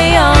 way on.